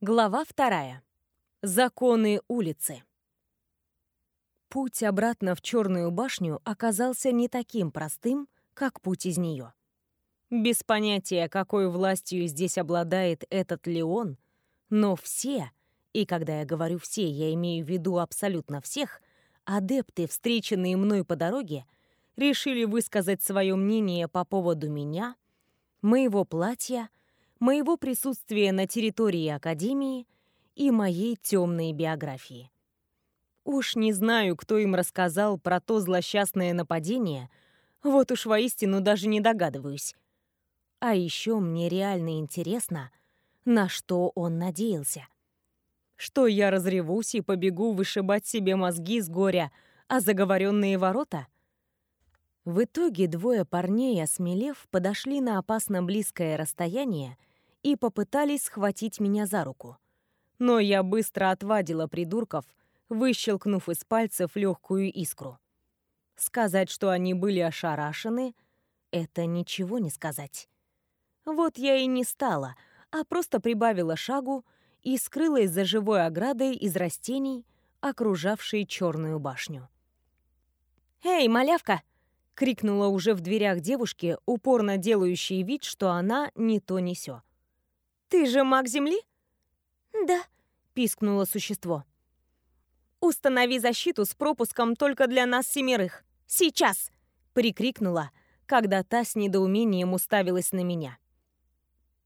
Глава вторая. Законы улицы. Путь обратно в Черную башню оказался не таким простым, как путь из нее. Без понятия, какой властью здесь обладает этот Леон, но все, и когда я говорю «все», я имею в виду абсолютно всех, адепты, встреченные мной по дороге, решили высказать свое мнение по поводу меня, моего платья, моего присутствия на территории Академии и моей темной биографии. Уж не знаю, кто им рассказал про то злосчастное нападение, вот уж воистину даже не догадываюсь. А еще мне реально интересно, на что он надеялся. Что я разревусь и побегу вышибать себе мозги с горя, а заговоренные ворота — в итоге двое парней, осмелев, подошли на опасно близкое расстояние и попытались схватить меня за руку. Но я быстро отвадила придурков, выщелкнув из пальцев легкую искру. Сказать, что они были ошарашены, это ничего не сказать. Вот я и не стала, а просто прибавила шагу и скрылась за живой оградой из растений, окружавшей черную башню. «Эй, малявка!» — крикнула уже в дверях девушки, упорно делающей вид, что она не то не сё. «Ты же маг Земли?» «Да», — пискнуло существо. «Установи защиту с пропуском только для нас семерых. Сейчас!» — прикрикнула, когда та с недоумением уставилась на меня.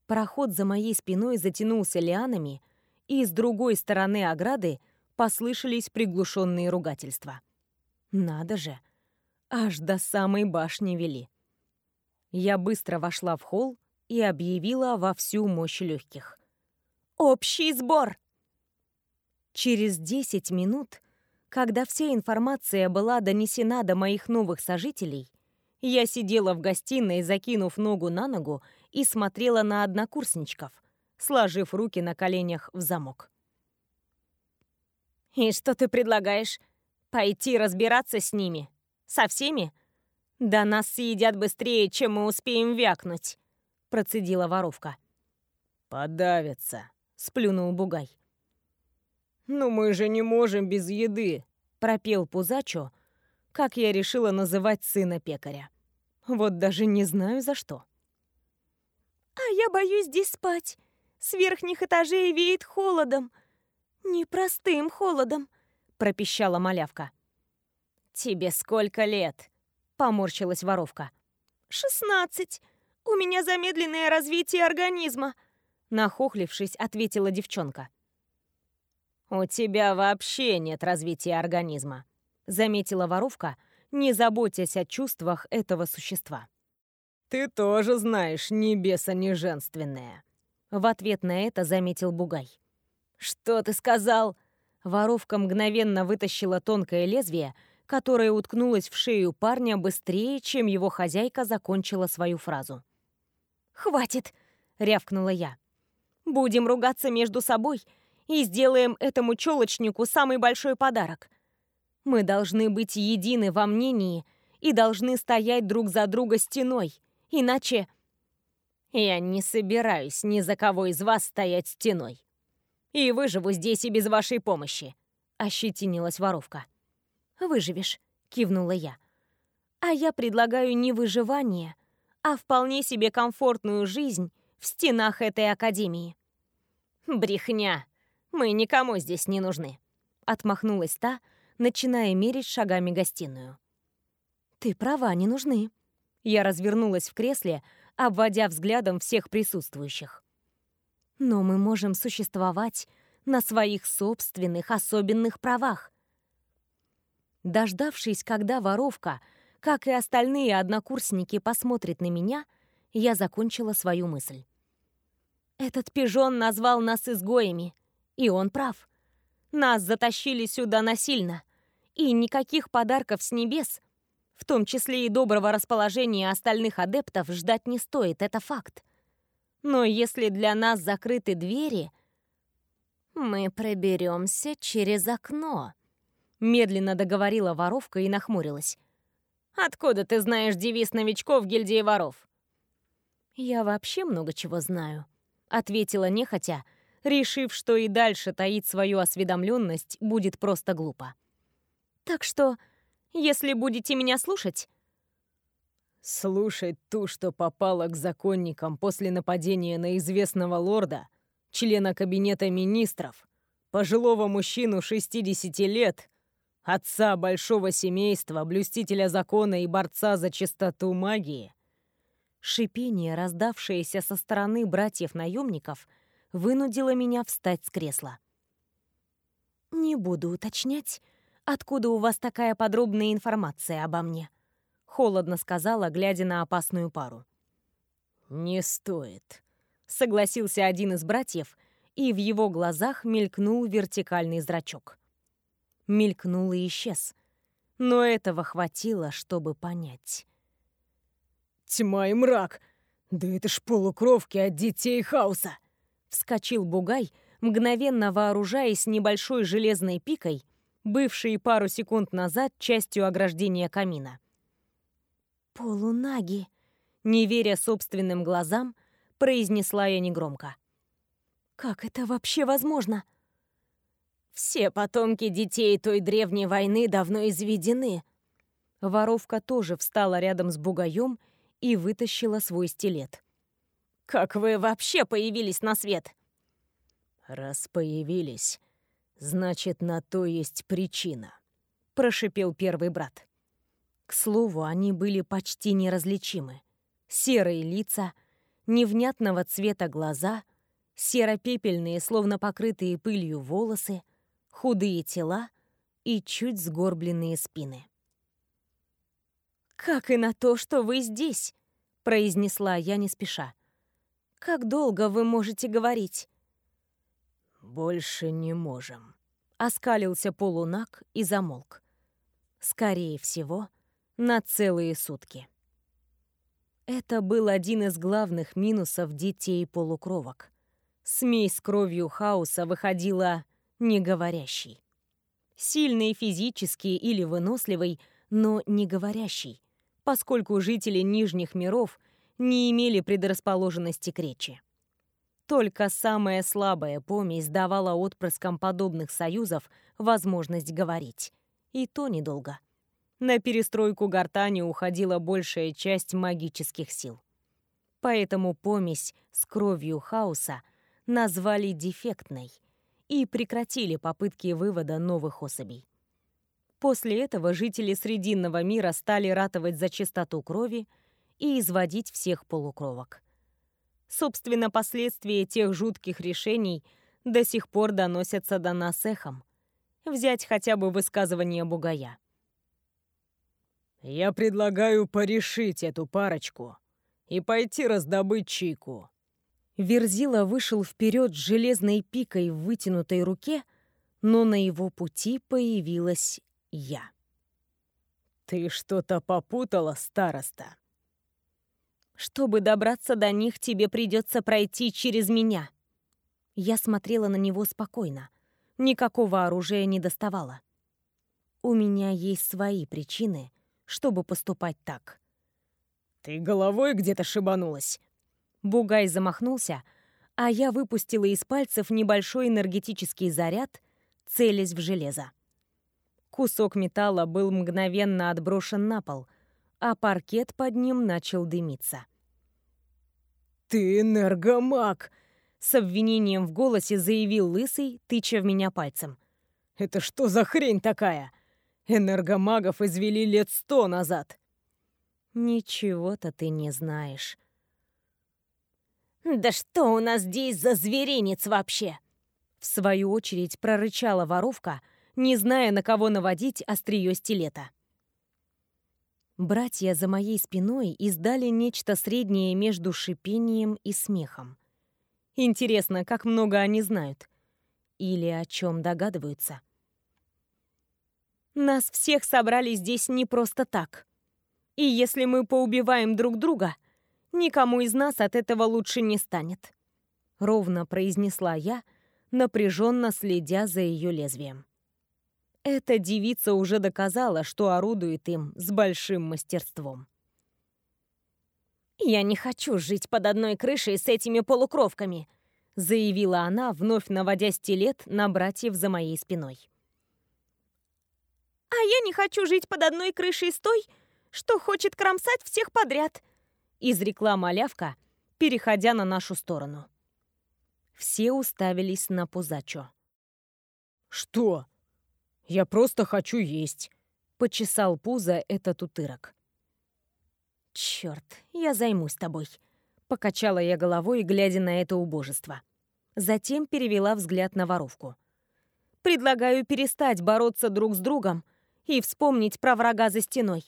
Проход за моей спиной затянулся лианами, и с другой стороны ограды послышались приглушенные ругательства. «Надо же! Аж до самой башни вели!» Я быстро вошла в холл и объявила во всю мощь легких. «Общий сбор!» Через 10 минут, когда вся информация была донесена до моих новых сожителей, я сидела в гостиной, закинув ногу на ногу и смотрела на однокурсничков, сложив руки на коленях в замок. «И что ты предлагаешь? Пойти разбираться с ними? Со всеми? Да нас съедят быстрее, чем мы успеем вякнуть!» Процедила воровка. «Подавится», — сплюнул Бугай. «Ну мы же не можем без еды», — пропел Пузачо, как я решила называть сына пекаря. Вот даже не знаю за что. «А я боюсь здесь спать. С верхних этажей веет холодом. Непростым холодом», — пропищала малявка. «Тебе сколько лет?» — поморщилась воровка. «Шестнадцать. «У меня замедленное развитие организма», — нахохлившись, ответила девчонка. «У тебя вообще нет развития организма», — заметила воровка, не заботясь о чувствах этого существа. «Ты тоже знаешь, ни беса, ни женственная», — в ответ на это заметил Бугай. «Что ты сказал?» Воровка мгновенно вытащила тонкое лезвие, которое уткнулось в шею парня быстрее, чем его хозяйка закончила свою фразу. «Хватит!» — рявкнула я. «Будем ругаться между собой и сделаем этому челочнику самый большой подарок. Мы должны быть едины во мнении и должны стоять друг за друга стеной, иначе...» «Я не собираюсь ни за кого из вас стоять стеной. И выживу здесь и без вашей помощи», — ощетинилась воровка. «Выживешь», — кивнула я. «А я предлагаю не выживание, а вполне себе комфортную жизнь в стенах этой академии. «Брехня! Мы никому здесь не нужны!» Отмахнулась та, начиная мерить шагами гостиную. «Ты права, не нужны». Я развернулась в кресле, обводя взглядом всех присутствующих. «Но мы можем существовать на своих собственных особенных правах». Дождавшись, когда воровка — как и остальные однокурсники посмотрят на меня, я закончила свою мысль. Этот пижон назвал нас изгоями, и он прав. Нас затащили сюда насильно, и никаких подарков с небес, в том числе и доброго расположения остальных адептов, ждать не стоит, это факт. Но если для нас закрыты двери... «Мы проберемся через окно», — медленно договорила воровка и нахмурилась. Откуда ты знаешь девиз новичков гильдии воров?» «Я вообще много чего знаю», — ответила нехотя, решив, что и дальше таить свою осведомленность будет просто глупо. «Так что, если будете меня слушать...» «Слушать ту, что попала к законникам после нападения на известного лорда, члена кабинета министров, пожилого мужчину 60 лет, отца большого семейства, блюстителя закона и борца за чистоту магии...» Шипение, раздавшееся со стороны братьев-наемников, вынудило меня встать с кресла. «Не буду уточнять, откуда у вас такая подробная информация обо мне», — холодно сказала, глядя на опасную пару. «Не стоит», — согласился один из братьев, и в его глазах мелькнул вертикальный зрачок. Мелькнул и исчез. Но этого хватило, чтобы понять. Тьма и мрак! Да это ж полукровки от детей хаоса!» Вскочил Бугай, мгновенно вооружаясь небольшой железной пикой, бывшей пару секунд назад частью ограждения камина. «Полунаги!» Не веря собственным глазам, произнесла я негромко. «Как это вообще возможно?» «Все потомки детей той древней войны давно изведены». Воровка тоже встала рядом с бугаем и вытащила свой стилет. «Как вы вообще появились на свет?» «Раз появились, значит, на то есть причина», — прошипел первый брат. К слову, они были почти неразличимы. Серые лица, невнятного цвета глаза, серо-пепельные, словно покрытые пылью волосы, худые тела и чуть сгорбленные спины. «Как и на то, что вы здесь», — произнесла я не спеша. «Как долго вы можете говорить?» «Больше не можем», — оскалился полунак и замолк. Скорее всего, на целые сутки. Это был один из главных минусов детей-полукровок. Смесь с кровью хаоса выходила неговорящей. Сильный физически или выносливый, но не говорящий поскольку жители Нижних миров не имели предрасположенности к речи. Только самая слабая помесь давала отпрыскам подобных союзов возможность говорить. И то недолго. На перестройку гортани уходила большая часть магических сил. Поэтому помесь с кровью хаоса назвали дефектной и прекратили попытки вывода новых особей. После этого жители Срединного мира стали ратовать за чистоту крови и изводить всех полукровок. Собственно, последствия тех жутких решений до сих пор доносятся до нас эхом. Взять хотя бы высказывание Бугая. «Я предлагаю порешить эту парочку и пойти раздобыть чайку». Верзила вышел вперед с железной пикой в вытянутой руке, но на его пути появилась я. «Ты что-то попутала, староста?» «Чтобы добраться до них, тебе придется пройти через меня». Я смотрела на него спокойно. Никакого оружия не доставала. У меня есть свои причины, чтобы поступать так. «Ты головой где-то шибанулась?» Бугай замахнулся, а я выпустила из пальцев небольшой энергетический заряд, целясь в железо. Кусок металла был мгновенно отброшен на пол, а паркет под ним начал дымиться. «Ты энергомаг!» — с обвинением в голосе заявил Лысый, тыча в меня пальцем. «Это что за хрень такая? Энергомагов извели лет сто назад!» «Ничего-то ты не знаешь». «Да что у нас здесь за зверинец вообще?» В свою очередь прорычала воровка — не зная, на кого наводить острие стилета. Братья за моей спиной издали нечто среднее между шипением и смехом. Интересно, как много они знают. Или о чем догадываются. Нас всех собрали здесь не просто так. И если мы поубиваем друг друга, никому из нас от этого лучше не станет. Ровно произнесла я, напряженно следя за ее лезвием. Эта девица уже доказала, что орудует им с большим мастерством. «Я не хочу жить под одной крышей с этими полукровками», заявила она, вновь наводя стилет на братьев за моей спиной. «А я не хочу жить под одной крышей с той, что хочет кромсать всех подряд», изрекла малявка, переходя на нашу сторону. Все уставились на Пузачо. «Что? Я просто хочу есть», — почесал пузо этот утырок. «Чёрт, я займусь тобой», — покачала я головой, глядя на это убожество. Затем перевела взгляд на воровку. «Предлагаю перестать бороться друг с другом и вспомнить про врага за стеной.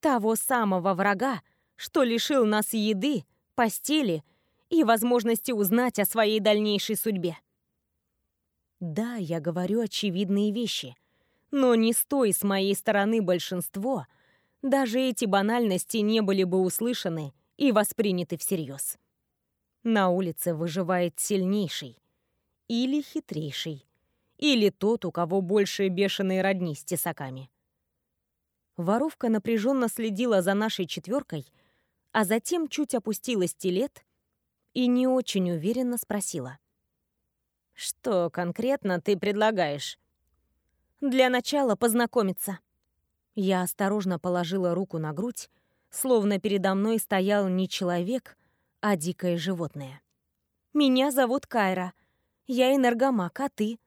Того самого врага, что лишил нас еды, постели и возможности узнать о своей дальнейшей судьбе. Да, я говорю очевидные вещи, но не стой с моей стороны большинство, даже эти банальности не были бы услышаны и восприняты всерьез. На улице выживает сильнейший или хитрейший, или тот, у кого больше бешеной родни с тесаками. Воровка напряженно следила за нашей четверкой, а затем чуть опустила стилет и не очень уверенно спросила. «Что конкретно ты предлагаешь?» «Для начала познакомиться». Я осторожно положила руку на грудь, словно передо мной стоял не человек, а дикое животное. «Меня зовут Кайра. Я энергомаг, а ты?»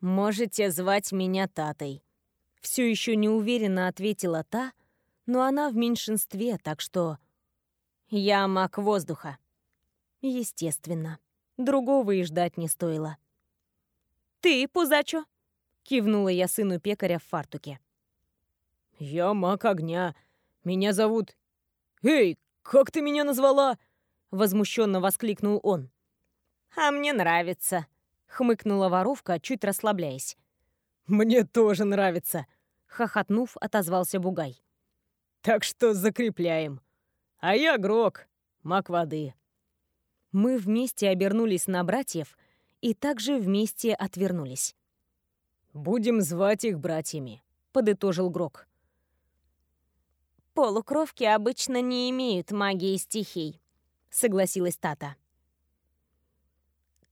«Можете звать меня Татой», — все еще неуверенно ответила та, но она в меньшинстве, так что я маг воздуха. Естественно. Другого и ждать не стоило. «Ты, Пузачо?» — кивнула я сыну пекаря в фартуке. «Я маг огня. Меня зовут... Эй, как ты меня назвала?» — возмущенно воскликнул он. «А мне нравится», — хмыкнула воровка, чуть расслабляясь. «Мне тоже нравится», — хохотнув, отозвался Бугай. «Так что закрепляем». А я Грок, маг воды. Мы вместе обернулись на братьев и также вместе отвернулись. «Будем звать их братьями», — подытожил Грок. «Полукровки обычно не имеют магии стихий», — согласилась Тата.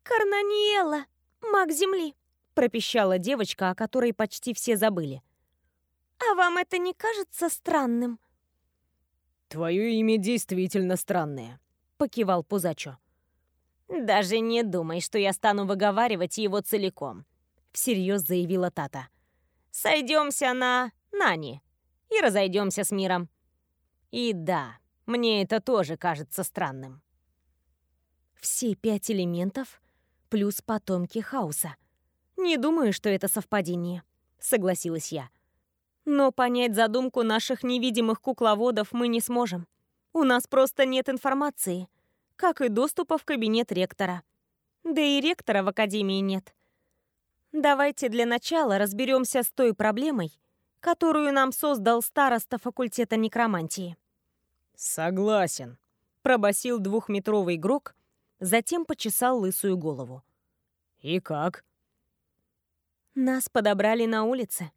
«Карнаниэла, маг Земли», — пропищала девочка, о которой почти все забыли. «А вам это не кажется странным?» «Твое имя действительно странное», — покивал Пузачо. «Даже не думай, что я стану выговаривать его целиком», — всерьез заявила Тата. «Сойдемся на Нани и разойдемся с миром». И да, мне это тоже кажется странным. Все пять элементов плюс потомки хаоса. Не думаю, что это совпадение, согласилась я. Но понять задумку наших невидимых кукловодов мы не сможем. У нас просто нет информации, как и доступа в кабинет ректора. Да и ректора в академии нет. Давайте для начала разберемся с той проблемой, которую нам создал староста факультета некромантии. «Согласен», — пробасил двухметровый игрок, затем почесал лысую голову. «И как?» «Нас подобрали на улице.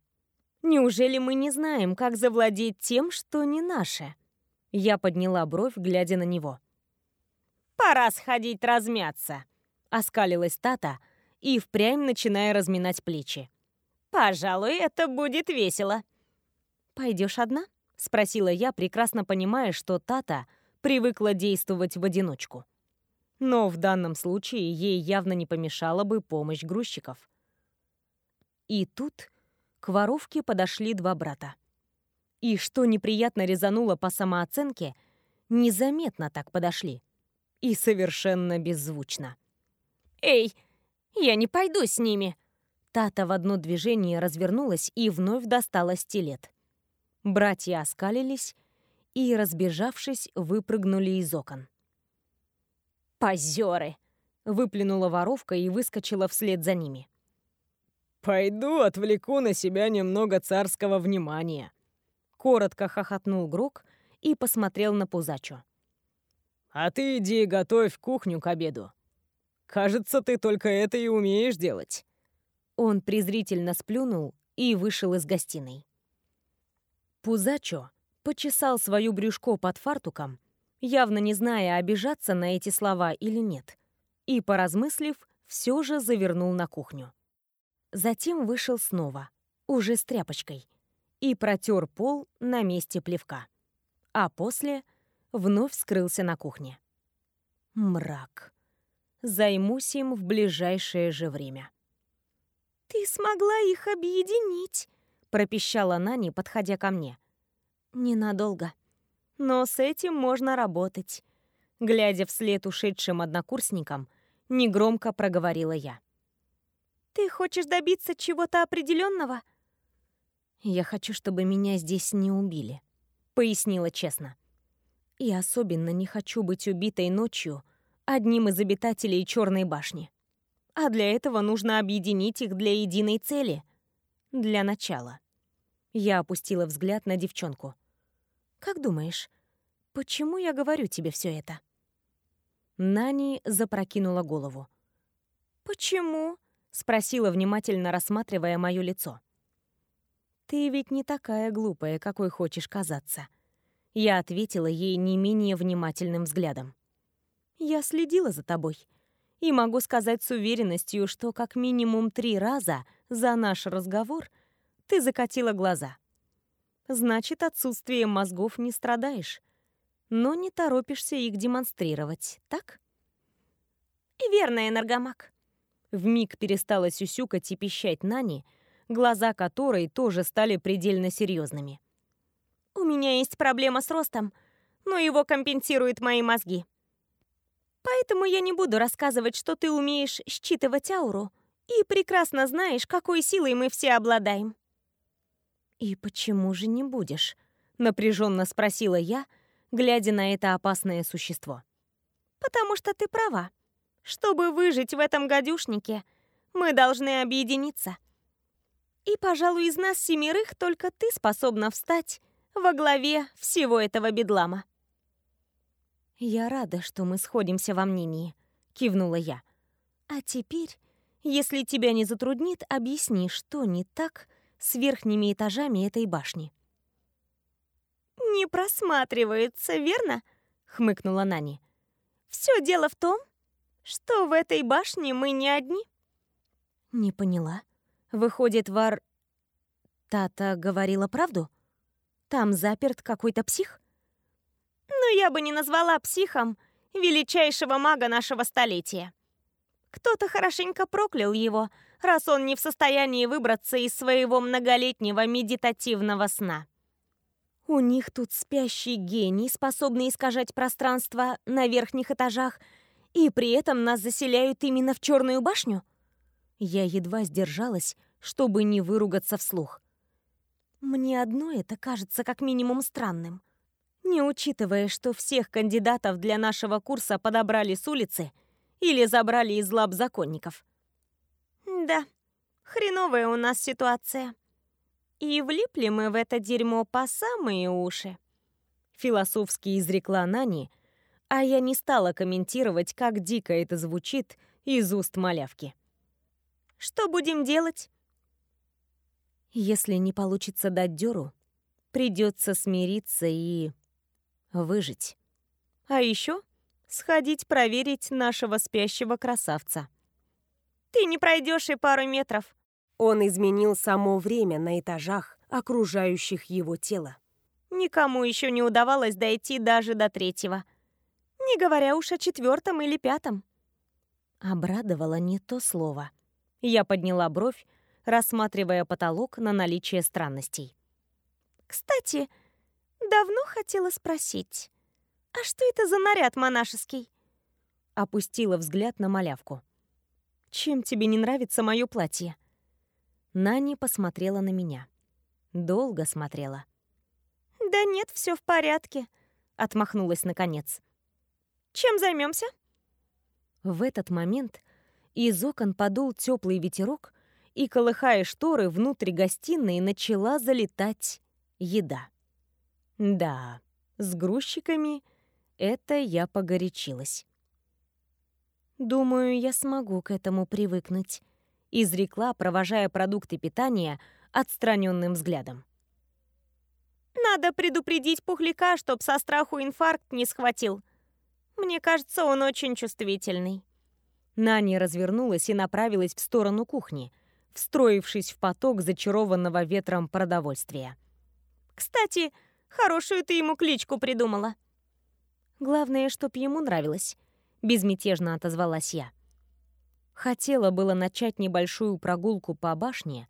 Неужели мы не знаем, как завладеть тем, что не наше? Я подняла бровь, глядя на него. «Пора сходить размяться», — оскалилась Тата и впрямь начиная разминать плечи. «Пожалуй, это будет весело». «Пойдешь одна?» — спросила я, прекрасно понимая, что Тата привыкла действовать в одиночку. Но в данном случае ей явно не помешала бы помощь грузчиков. И тут к воровке подошли два брата. И что неприятно резануло по самооценке, незаметно так подошли. И совершенно беззвучно. «Эй, я не пойду с ними!» Тата в одно движение развернулась и вновь достала стилет. Братья оскалились и, разбежавшись, выпрыгнули из окон. «Позеры!» — выплюнула воровка и выскочила вслед за ними. «Пойду отвлеку на себя немного царского внимания», — коротко хохотнул Грок и посмотрел на Пузачу. «А ты иди готовь кухню к обеду. Кажется, ты только это и умеешь делать». Он презрительно сплюнул и вышел из гостиной. Пузачо почесал свою брюшко под фартуком явно не зная, обижаться на эти слова или нет. И, поразмыслив, все же завернул на кухню. Затем вышел снова, уже с тряпочкой, и протер пол на месте плевка. А после вновь скрылся на кухне. Мрак. Займусь им в ближайшее же время. «Ты смогла их объединить», — пропищала Нани, подходя ко мне. «Ненадолго. Но с этим можно работать». Глядя вслед ушедшим однокурсникам, негромко проговорила я. «Ты хочешь добиться чего-то определенного?» «Я хочу, чтобы меня здесь не убили», — пояснила честно. «И особенно не хочу быть убитой ночью одним из обитателей Черной башни. А для этого нужно объединить их для единой цели. Для начала». Я опустила взгляд на девчонку. «Как думаешь, почему я говорю тебе все это?» Нани запрокинула голову. «Почему?» — спросила, внимательно рассматривая мое лицо. «Ты ведь не такая глупая, какой хочешь казаться». Я ответила ей не менее внимательным взглядом. «Я следила за тобой. И могу сказать с уверенностью, что как минимум три раза за наш разговор ты закатила глаза. Значит, отсутствием мозгов не страдаешь но не торопишься их демонстрировать, так? И верно, энергомаг. Вмиг перестала сюсюкать и пищать Нани, глаза которой тоже стали предельно серьезными. У меня есть проблема с ростом, но его компенсируют мои мозги. Поэтому я не буду рассказывать, что ты умеешь считывать ауру и прекрасно знаешь, какой силой мы все обладаем. «И почему же не будешь?» — напряженно спросила я, — глядя на это опасное существо. «Потому что ты права. Чтобы выжить в этом гадюшнике, мы должны объединиться. И, пожалуй, из нас семерых только ты способна встать во главе всего этого бедлама». «Я рада, что мы сходимся во мнении», — кивнула я. «А теперь, если тебя не затруднит, объясни, что не так с верхними этажами этой башни» не просматривается, верно?» — хмыкнула Нани. «Все дело в том, что в этой башне мы не одни». «Не поняла. Выходит, Вар... Тата говорила правду? Там заперт какой-то псих?» «Ну, я бы не назвала психом величайшего мага нашего столетия. Кто-то хорошенько проклял его, раз он не в состоянии выбраться из своего многолетнего медитативного сна». У них тут спящий гений, способный искажать пространство на верхних этажах, и при этом нас заселяют именно в Черную башню? Я едва сдержалась, чтобы не выругаться вслух. Мне одно это кажется как минимум странным. Не учитывая, что всех кандидатов для нашего курса подобрали с улицы или забрали из лап законников. Да, хреновая у нас ситуация. И влипли мы в это дерьмо по самые уши. Философски изрекла Нани, а я не стала комментировать, как дико это звучит из уст малявки. Что будем делать? Если не получится дать дёру, придется смириться и выжить. А еще сходить проверить нашего спящего красавца. Ты не пройдешь и пару метров. Он изменил само время на этажах, окружающих его тело. Никому еще не удавалось дойти даже до третьего. Не говоря уж о четвертом или пятом. Обрадовало не то слово. Я подняла бровь, рассматривая потолок на наличие странностей. «Кстати, давно хотела спросить, а что это за наряд монашеский?» Опустила взгляд на малявку. «Чем тебе не нравится мое платье?» Нани посмотрела на меня. Долго смотрела. «Да нет, все в порядке», — отмахнулась наконец. «Чем займемся? В этот момент из окон подул теплый ветерок, и, колыхая шторы, внутрь гостиной начала залетать еда. Да, с грузчиками это я погорячилась. Думаю, я смогу к этому привыкнуть изрекла, провожая продукты питания отстраненным взглядом. Надо предупредить пухляка, чтоб со страху инфаркт не схватил. Мне кажется, он очень чувствительный. Нани развернулась и направилась в сторону кухни, встроившись в поток зачарованного ветром продовольствия. «Кстати, хорошую ты ему кличку придумала». «Главное, чтоб ему нравилось», — безмятежно отозвалась я. Хотела было начать небольшую прогулку по башне.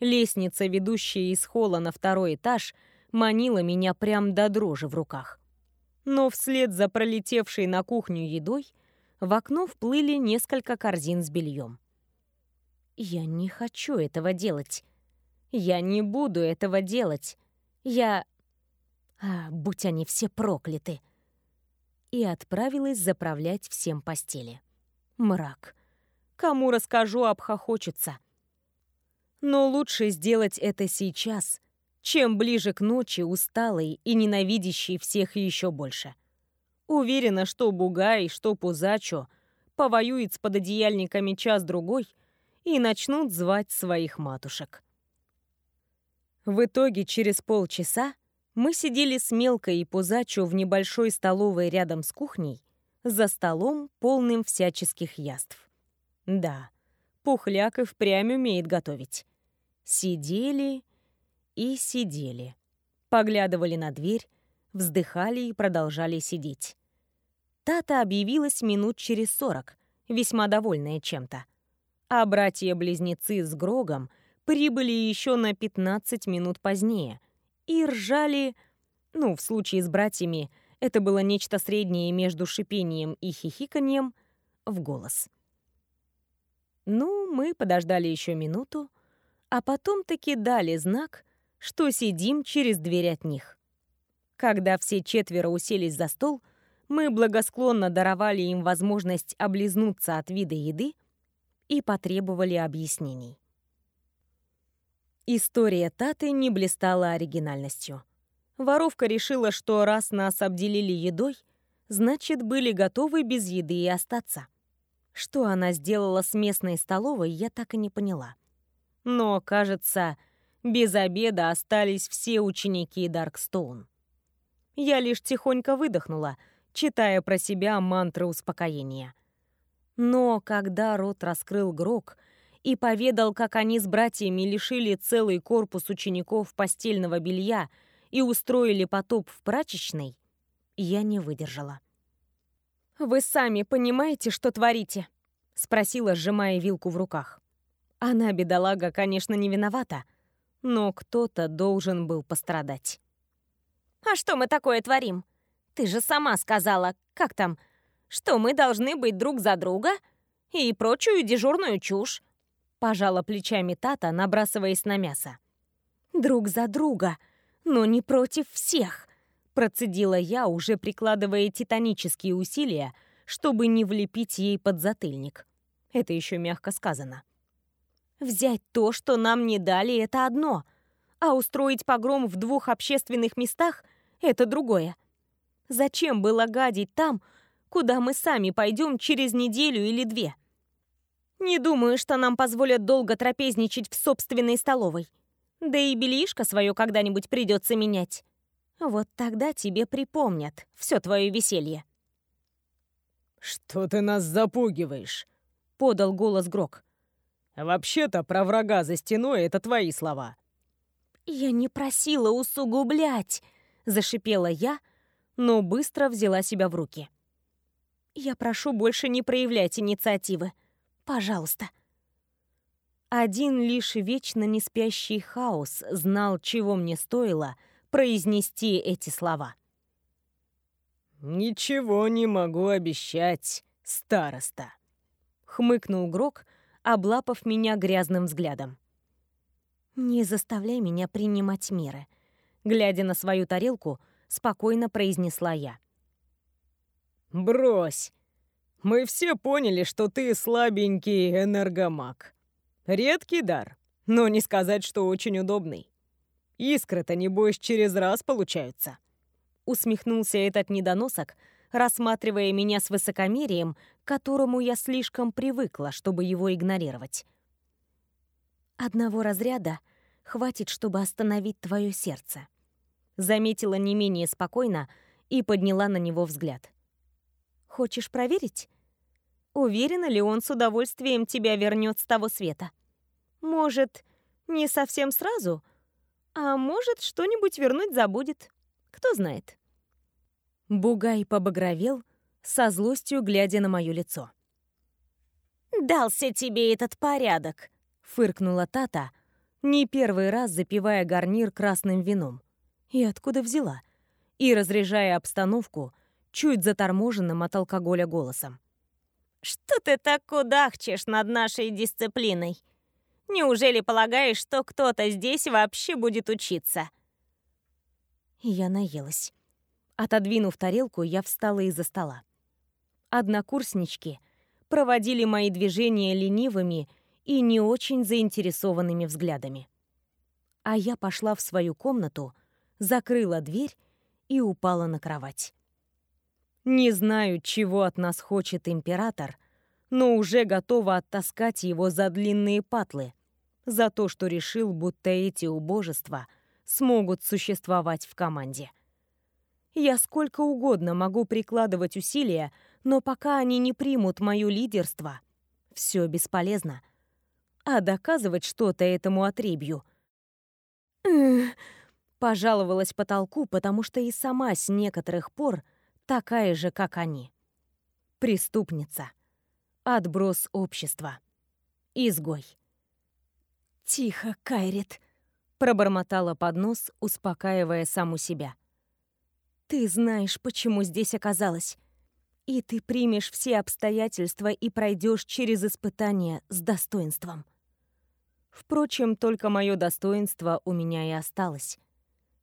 Лестница, ведущая из холла на второй этаж, манила меня прям до дрожи в руках. Но вслед за пролетевшей на кухню едой в окно вплыли несколько корзин с бельем. Я не хочу этого делать. Я не буду этого делать. Я... А, будь они все прокляты. И отправилась заправлять всем постели. Мрак. Кому расскажу, обхохочется. Но лучше сделать это сейчас, чем ближе к ночи усталый и ненавидящий всех еще больше. Уверена, что Бугай, что Пузачо повоюют с пододеяльниками час-другой и начнут звать своих матушек. В итоге через полчаса мы сидели с Мелкой и Пузачо в небольшой столовой рядом с кухней, за столом, полным всяческих яств. Да, Пухляк и впрямь умеет готовить. Сидели и сидели. Поглядывали на дверь, вздыхали и продолжали сидеть. Тата объявилась минут через сорок, весьма довольная чем-то. А братья-близнецы с Грогом прибыли еще на 15 минут позднее и ржали... Ну, в случае с братьями это было нечто среднее между шипением и хихиканьем в голос. Ну, мы подождали еще минуту, а потом таки дали знак, что сидим через дверь от них. Когда все четверо уселись за стол, мы благосклонно даровали им возможность облизнуться от вида еды и потребовали объяснений. История Таты не блистала оригинальностью. Воровка решила, что раз нас обделили едой, значит, были готовы без еды и остаться. Что она сделала с местной столовой, я так и не поняла. Но, кажется, без обеда остались все ученики Даркстоун. Я лишь тихонько выдохнула — читая про себя мантры успокоения. Но когда рот раскрыл Грок и поведал, как они с братьями лишили целый корпус учеников постельного белья и устроили потоп в прачечной, я не выдержала. «Вы сами понимаете, что творите?» — спросила, сжимая вилку в руках. Она, бедолага, конечно, не виновата, но кто-то должен был пострадать. «А что мы такое творим?» Ты же сама сказала, как там, что мы должны быть друг за друга и прочую дежурную чушь. Пожала плечами Тата, набрасываясь на мясо. Друг за друга, но не против всех. Процедила я, уже прикладывая титанические усилия, чтобы не влепить ей под затыльник. Это еще мягко сказано. Взять то, что нам не дали, это одно, а устроить погром в двух общественных местах — это другое. Зачем было гадить там, куда мы сами пойдем через неделю или две? Не думаю, что нам позволят долго трапезничать в собственной столовой. Да и бельишко свое когда-нибудь придется менять. Вот тогда тебе припомнят все твое веселье. «Что ты нас запугиваешь?» — подал голос Грок. «Вообще-то про врага за стеной — это твои слова». «Я не просила усугублять», — зашипела я, но быстро взяла себя в руки. «Я прошу больше не проявлять инициативы. Пожалуйста». Один лишь вечно не спящий хаос знал, чего мне стоило произнести эти слова. «Ничего не могу обещать, староста», — хмыкнул Грок, облапав меня грязным взглядом. «Не заставляй меня принимать меры». Глядя на свою тарелку, спокойно произнесла я. «Брось! Мы все поняли, что ты слабенький энергомаг. Редкий дар, но не сказать, что очень удобный. Искры-то, небось, через раз получаются». Усмехнулся этот недоносок, рассматривая меня с высокомерием, к которому я слишком привыкла, чтобы его игнорировать. «Одного разряда хватит, чтобы остановить твое сердце», заметила не менее спокойно и подняла на него взгляд. «Хочешь проверить? Уверена ли он с удовольствием тебя вернет с того света? Может, не совсем сразу, а может, что-нибудь вернуть забудет. Кто знает». Бугай побагровел, со злостью глядя на мое лицо. «Дался тебе этот порядок», — фыркнула Тата, не первый раз запивая гарнир красным вином. И откуда взяла? И разряжая обстановку чуть заторможенным от алкоголя голосом. «Что ты так кудахчешь над нашей дисциплиной? Неужели полагаешь, что кто-то здесь вообще будет учиться?» Я наелась. Отодвинув тарелку, я встала из-за стола. Однокурснички проводили мои движения ленивыми и не очень заинтересованными взглядами. А я пошла в свою комнату, закрыла дверь и упала на кровать. Не знаю, чего от нас хочет император, но уже готова оттаскать его за длинные патлы, за то, что решил, будто эти убожества смогут существовать в команде. Я сколько угодно могу прикладывать усилия, но пока они не примут мое лидерство, все бесполезно. А доказывать что-то этому отребью... Пожаловалась потолку, потому что и сама с некоторых пор такая же, как они. Преступница. Отброс общества. Изгой. «Тихо, Кайрит», — пробормотала под нос, успокаивая саму себя. «Ты знаешь, почему здесь оказалась и ты примешь все обстоятельства и пройдешь через испытания с достоинством. Впрочем, только мое достоинство у меня и осталось.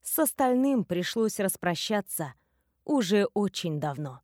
С остальным пришлось распрощаться уже очень давно.